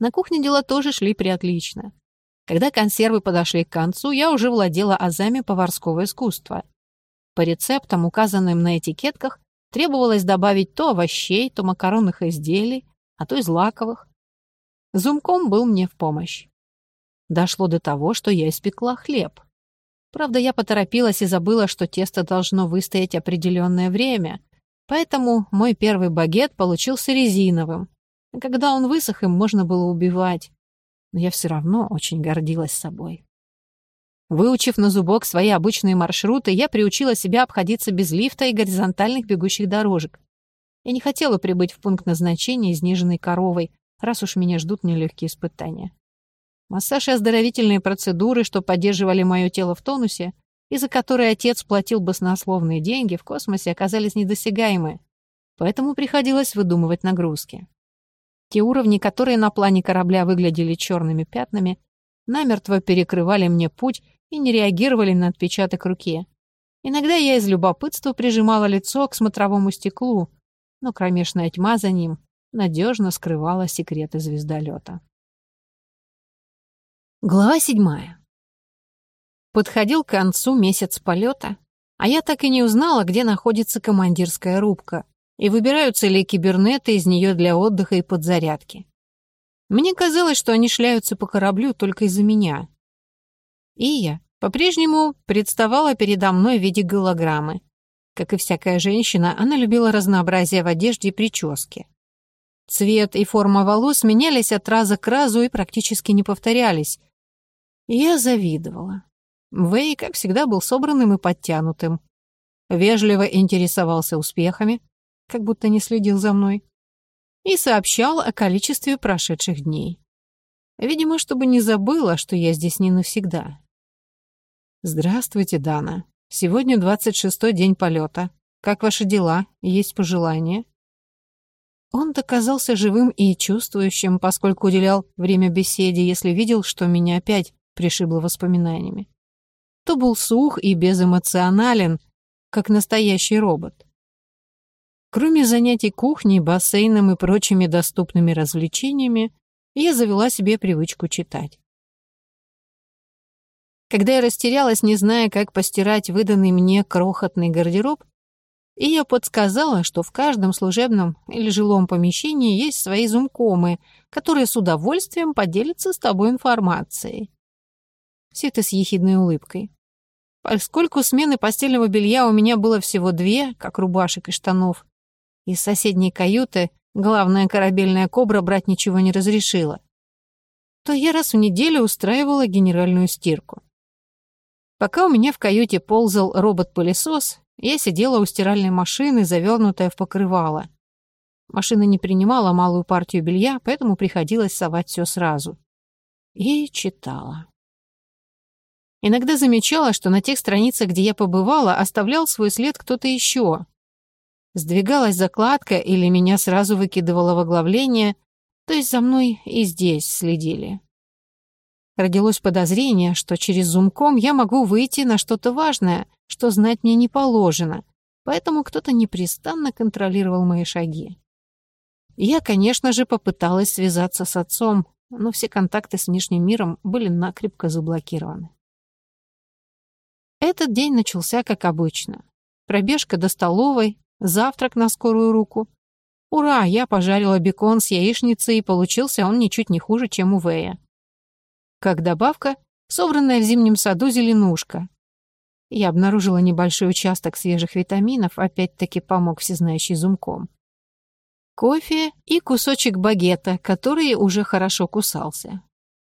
На кухне дела тоже шли приотлично. Когда консервы подошли к концу, я уже владела азами поварского искусства. По рецептам, указанным на этикетках, требовалось добавить то овощей, то макаронных изделий, а то и злаковых. Зумком был мне в помощь. Дошло до того, что я испекла хлеб. Правда, я поторопилась и забыла, что тесто должно выстоять определенное время, поэтому мой первый багет получился резиновым, когда он высох, им можно было убивать. Но я все равно очень гордилась собой. Выучив на зубок свои обычные маршруты, я приучила себя обходиться без лифта и горизонтальных бегущих дорожек. Я не хотела прибыть в пункт назначения изнеженной коровой, раз уж меня ждут нелегкие испытания. Массаж и оздоровительные процедуры, что поддерживали мое тело в тонусе, и за которые отец платил баснословные деньги, в космосе оказались недосягаемы, поэтому приходилось выдумывать нагрузки. Те уровни, которые на плане корабля выглядели черными пятнами, намертво перекрывали мне путь и не реагировали на отпечаток руки. Иногда я из любопытства прижимала лицо к смотровому стеклу, но кромешная тьма за ним надежно скрывала секреты звездолета. Глава седьмая. Подходил к концу месяц полета, а я так и не узнала, где находится командирская рубка, и выбираются ли кибернеты из нее для отдыха и подзарядки. Мне казалось, что они шляются по кораблю только из-за меня. И я по-прежнему представала передо мной в виде голограммы. Как и всякая женщина, она любила разнообразие в одежде и прическе. Цвет и форма волос менялись от раза к разу и практически не повторялись. я завидовала. Вэй, как всегда, был собранным и подтянутым. Вежливо интересовался успехами, как будто не следил за мной, и сообщал о количестве прошедших дней. Видимо, чтобы не забыла, что я здесь не навсегда. «Здравствуйте, Дана. Сегодня 26-й день полета. Как ваши дела? Есть пожелания?» Он доказался живым и чувствующим, поскольку уделял время беседе, если видел, что меня опять пришибло воспоминаниями. То был сух и безэмоционален, как настоящий робот. Кроме занятий кухней, бассейном и прочими доступными развлечениями, я завела себе привычку читать. Когда я растерялась, не зная, как постирать выданный мне крохотный гардероб, и я подсказала, что в каждом служебном или жилом помещении есть свои зумкомы, которые с удовольствием поделятся с тобой информацией. Все это с ехидной улыбкой. Поскольку смены постельного белья у меня было всего две, как рубашек и штанов, из соседней каюты главная корабельная кобра брать ничего не разрешила, то я раз в неделю устраивала генеральную стирку. Пока у меня в каюте ползал робот-пылесос, я сидела у стиральной машины, завернутая в покрывало. Машина не принимала малую партию белья, поэтому приходилось совать все сразу. И читала. Иногда замечала, что на тех страницах, где я побывала, оставлял свой след кто-то еще, Сдвигалась закладка или меня сразу выкидывало в оглавление, то есть за мной и здесь следили. Родилось подозрение, что через зумком я могу выйти на что-то важное, что знать мне не положено, поэтому кто-то непрестанно контролировал мои шаги. Я, конечно же, попыталась связаться с отцом, но все контакты с внешним миром были накрепко заблокированы. Этот день начался как обычно. Пробежка до столовой, Завтрак на скорую руку. Ура, я пожарила бекон с яичницей, и получился он ничуть не хуже, чем у Вэя. Как добавка, собранная в зимнем саду зеленушка. Я обнаружила небольшой участок свежих витаминов, опять-таки помог всезнающий зумком. Кофе и кусочек багета, который уже хорошо кусался.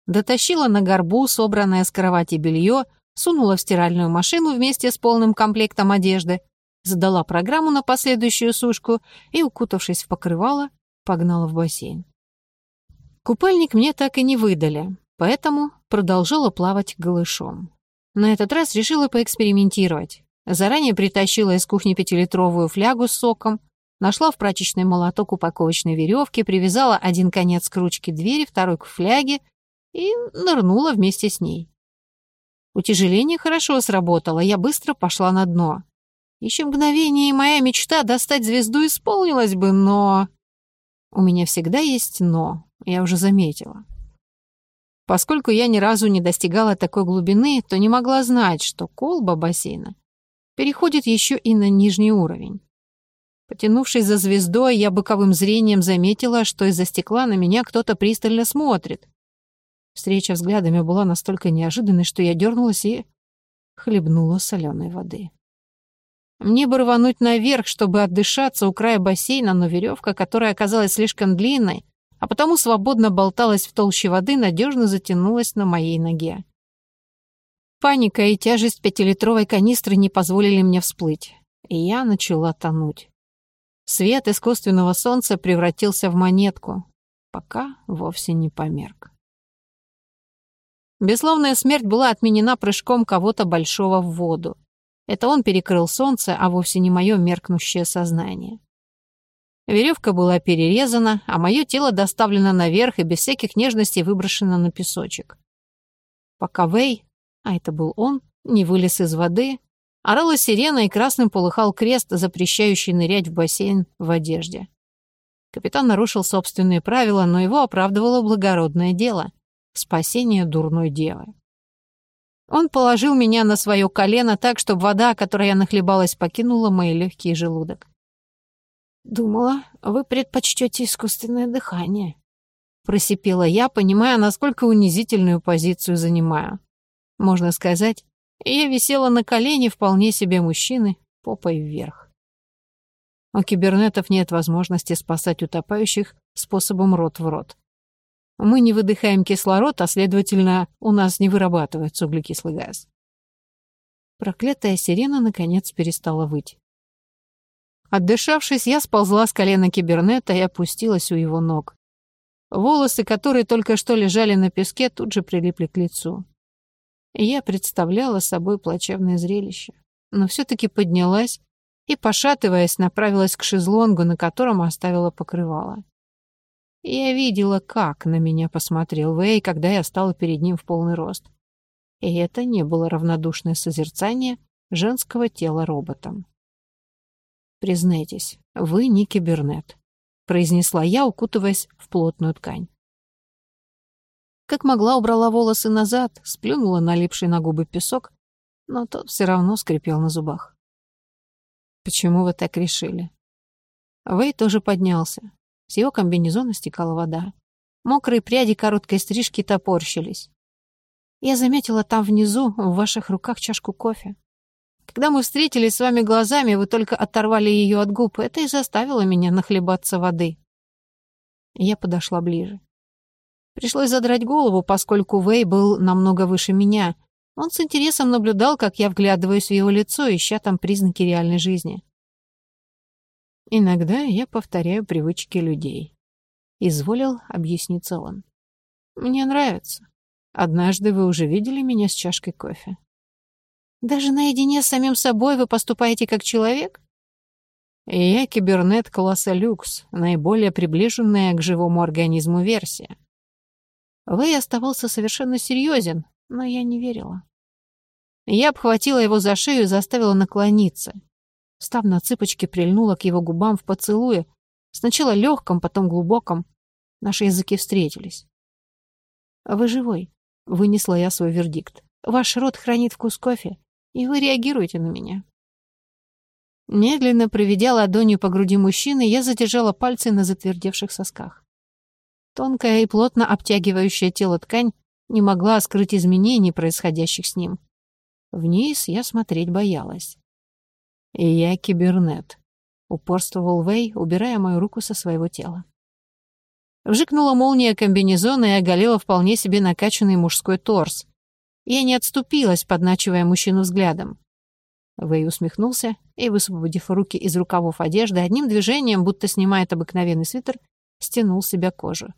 Дотащила на горбу собранное с кровати белье, сунула в стиральную машину вместе с полным комплектом одежды, задала программу на последующую сушку и, укутавшись в покрывало, погнала в бассейн. Купальник мне так и не выдали, поэтому продолжала плавать голышом. На этот раз решила поэкспериментировать. Заранее притащила из кухни пятилитровую флягу с соком, нашла в прачечной молоток упаковочной веревки, привязала один конец к ручке двери, второй к фляге и нырнула вместе с ней. Утяжеление хорошо сработало, я быстро пошла на дно. Еще мгновение, и моя мечта достать звезду исполнилась бы, но... У меня всегда есть «но», я уже заметила. Поскольку я ни разу не достигала такой глубины, то не могла знать, что колба бассейна переходит еще и на нижний уровень. Потянувшись за звездой, я боковым зрением заметила, что из-за стекла на меня кто-то пристально смотрит. Встреча взглядами была настолько неожиданной, что я дернулась и хлебнула соленой воды. Мне бы рвануть наверх, чтобы отдышаться у края бассейна, но веревка, которая оказалась слишком длинной, а потому свободно болталась в толще воды, надежно затянулась на моей ноге. Паника и тяжесть пятилитровой канистры не позволили мне всплыть, и я начала тонуть. Свет искусственного солнца превратился в монетку, пока вовсе не померк. Бессловная смерть была отменена прыжком кого-то большого в воду. Это он перекрыл солнце, а вовсе не мое меркнущее сознание. Веревка была перерезана, а мое тело доставлено наверх и без всяких нежностей выброшено на песочек. Пока Вэй, а это был он, не вылез из воды, Орала сирена и красным полыхал крест, запрещающий нырять в бассейн в одежде. Капитан нарушил собственные правила, но его оправдывало благородное дело — спасение дурной девы. Он положил меня на свое колено так, чтобы вода, которой я нахлебалась, покинула мои легкие желудок. «Думала, вы предпочтете искусственное дыхание», — просипела я, понимая, насколько унизительную позицию занимаю. Можно сказать, я висела на колене вполне себе мужчины, попой вверх. У кибернетов нет возможности спасать утопающих способом рот в рот. Мы не выдыхаем кислород, а, следовательно, у нас не вырабатывается углекислый газ. Проклятая сирена, наконец, перестала выть. Отдышавшись, я сползла с колена кибернета и опустилась у его ног. Волосы, которые только что лежали на песке, тут же прилипли к лицу. Я представляла собой плачевное зрелище, но все-таки поднялась и, пошатываясь, направилась к шезлонгу, на котором оставила покрывало. Я видела, как на меня посмотрел Вэй, когда я стала перед ним в полный рост. И это не было равнодушное созерцание женского тела роботом. «Признайтесь, вы не кибернет», — произнесла я, укутываясь в плотную ткань. Как могла, убрала волосы назад, сплюнула налипший на губы песок, но тот все равно скрипел на зубах. «Почему вы так решили?» Вэй тоже поднялся. С его комбинезона стекала вода. Мокрые пряди короткой стрижки топорщились. Я заметила там внизу, в ваших руках, чашку кофе. Когда мы встретились с вами глазами, вы только оторвали ее от губ. Это и заставило меня нахлебаться воды. Я подошла ближе. Пришлось задрать голову, поскольку Вэй был намного выше меня. Он с интересом наблюдал, как я вглядываюсь в его лицо, ища там признаки реальной жизни. «Иногда я повторяю привычки людей», — изволил объясниться он. «Мне нравится. Однажды вы уже видели меня с чашкой кофе». «Даже наедине с самим собой вы поступаете как человек?» «Я кибернет класса люкс, наиболее приближенная к живому организму версия. Вэй оставался совершенно серьезен, но я не верила. Я обхватила его за шею и заставила наклониться. Став на цыпочки, прильнула к его губам в поцелуе, сначала легком, потом глубоком. Наши языки встретились. «Вы живой», — вынесла я свой вердикт. «Ваш рот хранит вкус кофе, и вы реагируете на меня». Медленно проведя ладонью по груди мужчины, я задержала пальцы на затвердевших сосках. Тонкая и плотно обтягивающая тело ткань не могла скрыть изменений, происходящих с ним. Вниз я смотреть боялась. «И я кибернет», — упорствовал Вэй, убирая мою руку со своего тела. Вжикнула молния комбинезона и оголила вполне себе накачанный мужской торс. Я не отступилась, подначивая мужчину взглядом. Вэй усмехнулся и, высвободив руки из рукавов одежды, одним движением, будто снимает обыкновенный свитер, стянул себя кожу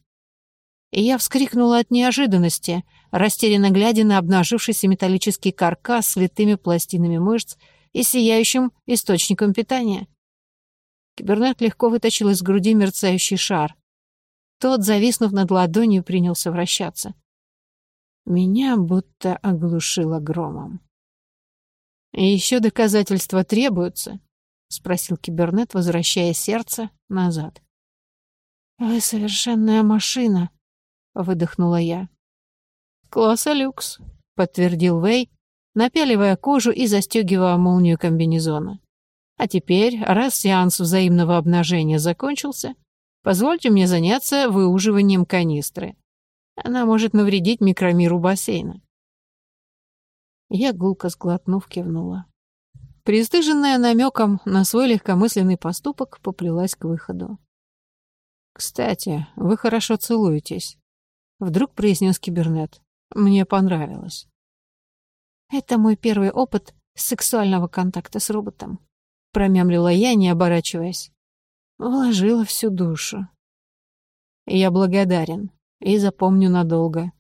и я вскрикнула от неожиданности, растерянно глядя на обнажившийся металлический каркас с литыми пластинами мышц и сияющим источником питания. Кибернет легко вытащил из груди мерцающий шар. Тот, зависнув над ладонью, принялся вращаться. Меня будто оглушило громом. «И еще доказательства требуются?» — спросил Кибернет, возвращая сердце назад. «Вы совершенная машина», — выдохнула я. «Класса люкс», — подтвердил Вэй, напяливая кожу и застегивая молнию комбинезона. «А теперь, раз сеанс взаимного обнажения закончился, позвольте мне заняться выуживанием канистры. Она может навредить микромиру бассейна». Я гулко сглотнув кивнула. Пристыженная намеком на свой легкомысленный поступок, поплелась к выходу. «Кстати, вы хорошо целуетесь», — вдруг произнес кибернет. «Мне понравилось». «Это мой первый опыт сексуального контакта с роботом», — промямлила я, не оборачиваясь. Вложила всю душу. «Я благодарен и запомню надолго».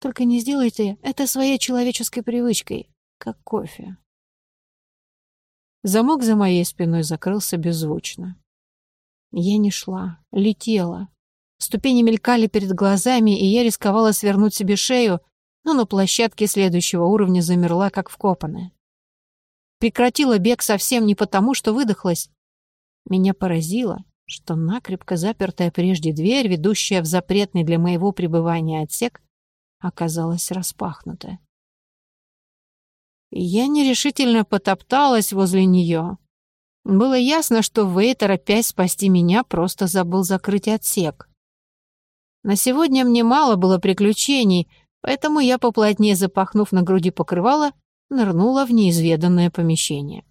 «Только не сделайте это своей человеческой привычкой, как кофе». Замок за моей спиной закрылся беззвучно. Я не шла, летела. Ступени мелькали перед глазами, и я рисковала свернуть себе шею, но на площадке следующего уровня замерла, как вкопанная. Прекратила бег совсем не потому, что выдохлась. Меня поразило, что накрепко запертая прежде дверь, ведущая в запретный для моего пребывания отсек, оказалась распахнута. Я нерешительно потопталась возле нее. Было ясно, что Вей, торопясь спасти меня, просто забыл закрыть отсек. На сегодня мне мало было приключений, поэтому я, поплотнее запахнув на груди покрывало, нырнула в неизведанное помещение.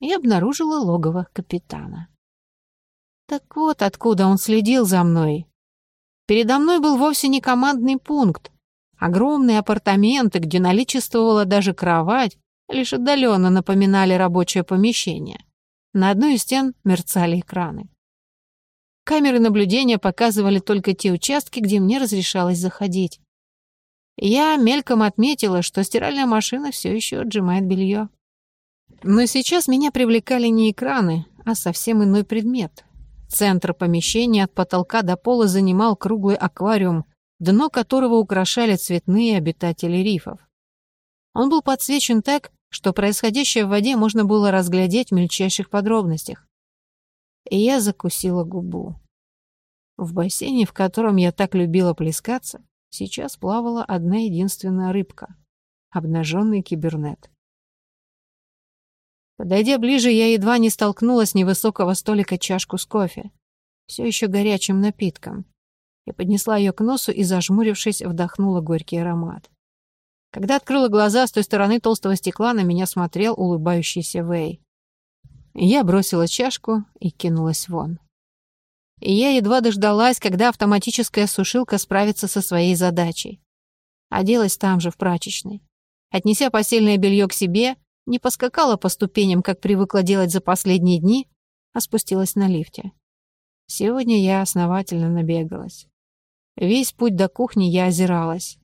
И обнаружила логово капитана. Так вот откуда он следил за мной. Передо мной был вовсе не командный пункт, Огромные апартаменты, где наличествовала даже кровать, лишь отдаленно напоминали рабочее помещение. На одной из стен мерцали экраны. Камеры наблюдения показывали только те участки, где мне разрешалось заходить. Я мельком отметила, что стиральная машина все еще отжимает белье. Но сейчас меня привлекали не экраны, а совсем иной предмет. Центр помещения от потолка до пола занимал круглый аквариум дно которого украшали цветные обитатели рифов. Он был подсвечен так, что происходящее в воде можно было разглядеть в мельчайших подробностях. И я закусила губу. В бассейне, в котором я так любила плескаться, сейчас плавала одна единственная рыбка — обнаженный кибернет. Подойдя ближе, я едва не столкнулась с невысокого столика чашку с кофе, все еще горячим напитком. Я поднесла ее к носу и, зажмурившись, вдохнула горький аромат. Когда открыла глаза, с той стороны толстого стекла на меня смотрел улыбающийся Вэй. Я бросила чашку и кинулась вон. И я едва дождалась, когда автоматическая сушилка справится со своей задачей. Оделась там же, в прачечной. Отнеся постельное белье к себе, не поскакала по ступеням, как привыкла делать за последние дни, а спустилась на лифте. Сегодня я основательно набегалась. Весь путь до кухни я озиралась.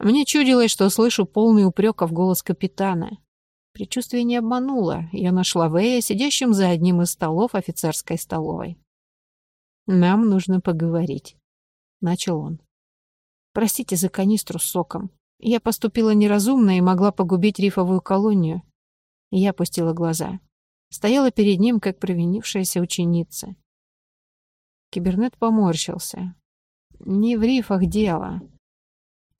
Мне чудилось, что слышу полный упреков голос капитана. Предчувствие не обмануло. Я нашла Вэя, сидящим за одним из столов офицерской столовой. «Нам нужно поговорить», — начал он. «Простите за канистру с соком. Я поступила неразумно и могла погубить рифовую колонию». Я опустила глаза. Стояла перед ним, как провинившаяся ученица. Кибернет поморщился. Не в рифах дело.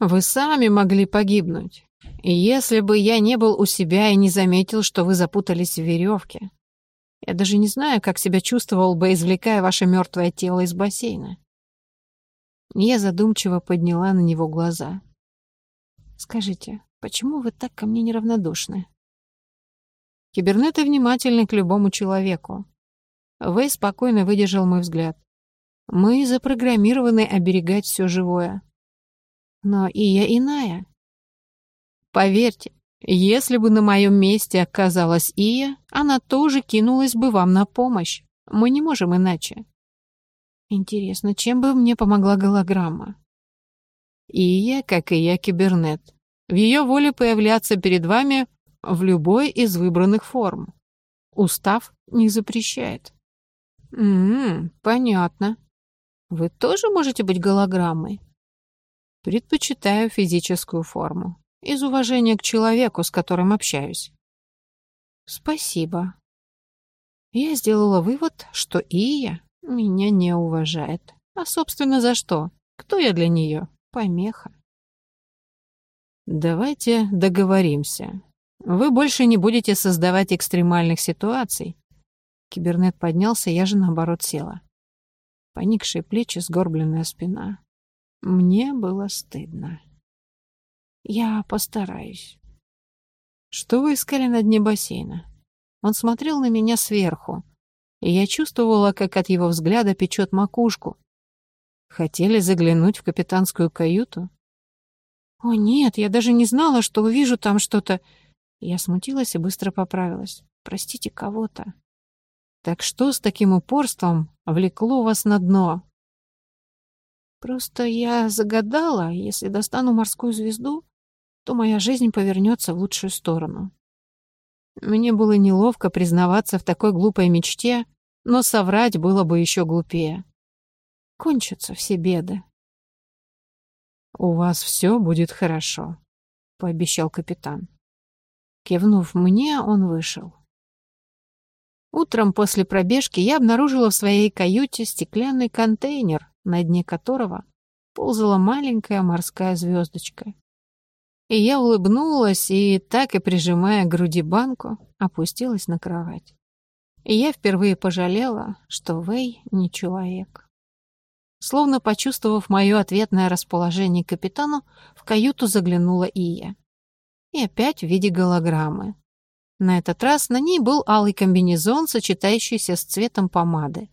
Вы сами могли погибнуть. Если бы я не был у себя и не заметил, что вы запутались в веревке, я даже не знаю, как себя чувствовал бы, извлекая ваше мертвое тело из бассейна. Я задумчиво подняла на него глаза. «Скажите, почему вы так ко мне неравнодушны?» Кибернеты внимательны к любому человеку. Вэй спокойно выдержал мой взгляд. Мы запрограммированы оберегать все живое. Но и я иная. Поверьте, если бы на моем месте оказалась Ия, она тоже кинулась бы вам на помощь. Мы не можем иначе. Интересно, чем бы мне помогла голограмма? Ия, как и я, кибернет. В ее воле появляться перед вами в любой из выбранных форм. Устав не запрещает. М-м, понятно. Вы тоже можете быть голограммой? Предпочитаю физическую форму. Из уважения к человеку, с которым общаюсь. Спасибо. Я сделала вывод, что Ия меня не уважает. А, собственно, за что? Кто я для нее? Помеха. Давайте договоримся. Вы больше не будете создавать экстремальных ситуаций. Кибернет поднялся, я же наоборот села. Поникшие плечи, сгорбленная спина. Мне было стыдно. Я постараюсь. Что вы искали на дне бассейна? Он смотрел на меня сверху, и я чувствовала, как от его взгляда печет макушку. Хотели заглянуть в капитанскую каюту? О нет, я даже не знала, что увижу там что-то. Я смутилась и быстро поправилась. Простите кого-то. Так что с таким упорством влекло вас на дно? Просто я загадала, если достану морскую звезду, то моя жизнь повернется в лучшую сторону. Мне было неловко признаваться в такой глупой мечте, но соврать было бы еще глупее. Кончатся все беды. «У вас все будет хорошо», — пообещал капитан. Кивнув мне, он вышел. Утром после пробежки я обнаружила в своей каюте стеклянный контейнер, на дне которого ползала маленькая морская звездочка. И я улыбнулась и, так и прижимая к груди банку, опустилась на кровать. И я впервые пожалела, что Вэй не человек. Словно почувствовав мое ответное расположение к капитану, в каюту заглянула Ия. И опять в виде голограммы. На этот раз на ней был алый комбинезон, сочетающийся с цветом помады.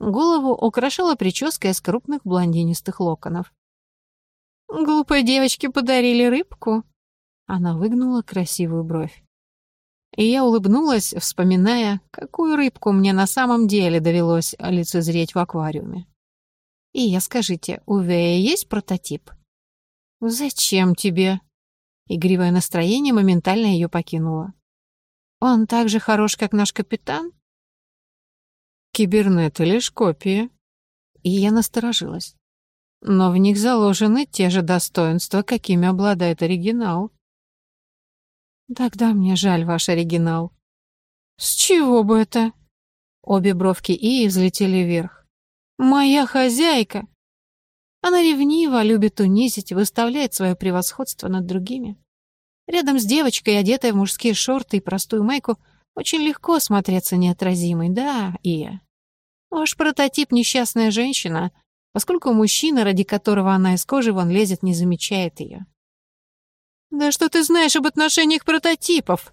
Голову украшала прическа из крупных блондинистых локонов. «Глупой девочке подарили рыбку?» Она выгнула красивую бровь. И я улыбнулась, вспоминая, какую рыбку мне на самом деле довелось лицезреть в аквариуме. «И я скажите, у Вея есть прототип?» «Зачем тебе?» Игривое настроение моментально ее покинуло. Он так же хорош, как наш капитан? Кибернеты лишь копии. И я насторожилась. Но в них заложены те же достоинства, какими обладает оригинал. Тогда мне жаль ваш оригинал. С чего бы это? Обе бровки И взлетели вверх. Моя хозяйка. Она ревнива, любит унизить, выставляет свое превосходство над другими. Рядом с девочкой, одетой в мужские шорты и простую майку, очень легко смотреться неотразимой, да, Ия. Ваш прототип — несчастная женщина, поскольку мужчина, ради которого она из кожи вон лезет, не замечает ее. «Да что ты знаешь об отношениях прототипов?»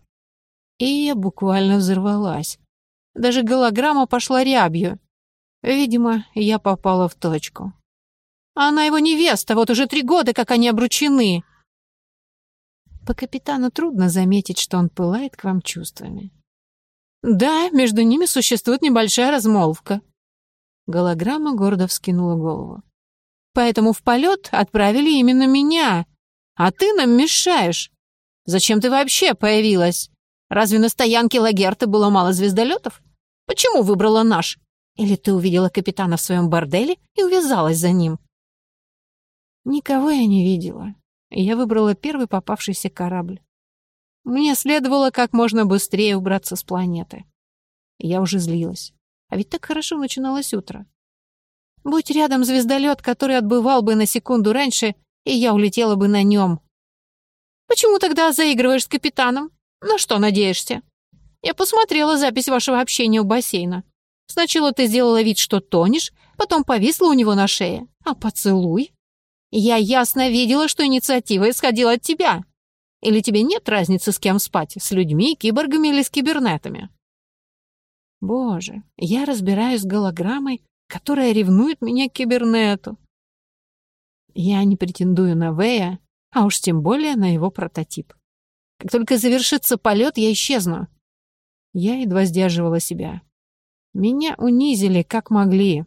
Ия буквально взорвалась. Даже голограмма пошла рябью. Видимо, я попала в точку. Она его невеста, вот уже три года, как они обручены. По капитану трудно заметить, что он пылает к вам чувствами. Да, между ними существует небольшая размолвка. Голограмма гордо вскинула голову. Поэтому в полет отправили именно меня. А ты нам мешаешь. Зачем ты вообще появилась? Разве на стоянке Лагерта было мало звездолетов? Почему выбрала наш? Или ты увидела капитана в своем борделе и увязалась за ним? Никого я не видела я выбрала первый попавшийся корабль. Мне следовало как можно быстрее убраться с планеты. Я уже злилась. А ведь так хорошо начиналось утро. Будь рядом звездолет, который отбывал бы на секунду раньше, и я улетела бы на нем. Почему тогда заигрываешь с капитаном? На что надеешься? Я посмотрела запись вашего общения у бассейна. Сначала ты сделала вид, что тонешь, потом повисла у него на шее. А поцелуй? Я ясно видела, что инициатива исходила от тебя. Или тебе нет разницы, с кем спать, с людьми, киборгами или с кибернетами? Боже, я разбираюсь с голограммой, которая ревнует меня к кибернету. Я не претендую на Вэя, а уж тем более на его прототип. Как только завершится полет, я исчезну. Я едва сдерживала себя. Меня унизили, как могли,